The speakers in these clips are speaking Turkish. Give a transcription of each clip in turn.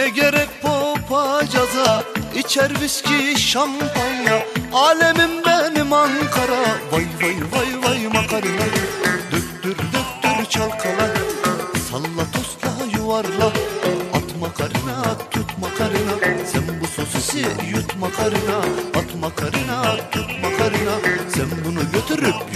Ne gerek popacaza içer viski şampanya. Alemim benim Ankara. Vay vay vay vay makarna. Döktür döktür çalkala. Salla tosla yuvarla. At makarna at tut makarna. Sen bu sosisi yut makarna. At makarna at tut makarna. Sen bunu götürüp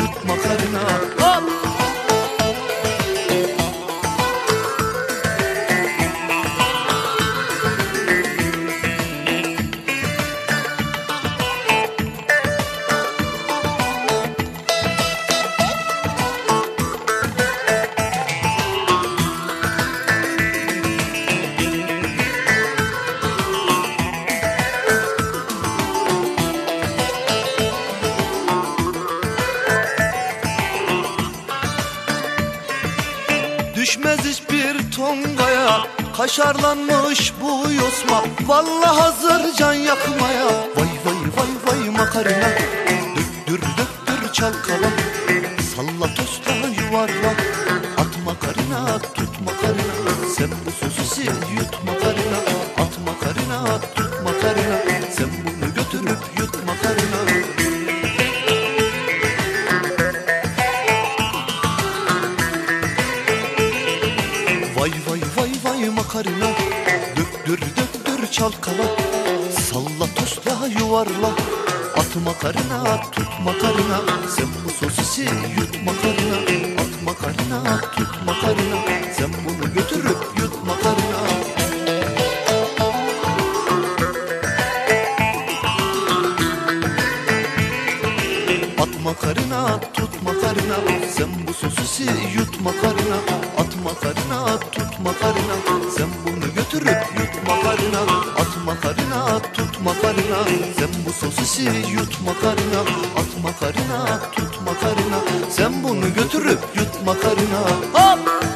Düşmez hiçbir tongaya Kaşarlanmış bu yosma. Vallahi hazır can yakmaya. Vay vay vay vay makarna Döktür döktür çalkala. Salla tosla yuvarla. At makarna tut makarna Sen bu sosisi yut makarna At makarna tut makarna Sen bunu götürüp yut Döktür döktür çalkala. Salla tosla yuvarla At makarna tut makarna. Sen bu sosisi yut makarna At makarna tut makarna. Sen bunu götürüp yut makarna. At makarna tut makarna. Sen bu sosisi yut makarna. At makarna tut makarna. Sen bunu götürüp yut makarna At makarna tut makarna. Sen bu sosisi yut makarna At makarna tut makarna. Sen bunu götürüp yut makarna. Hop!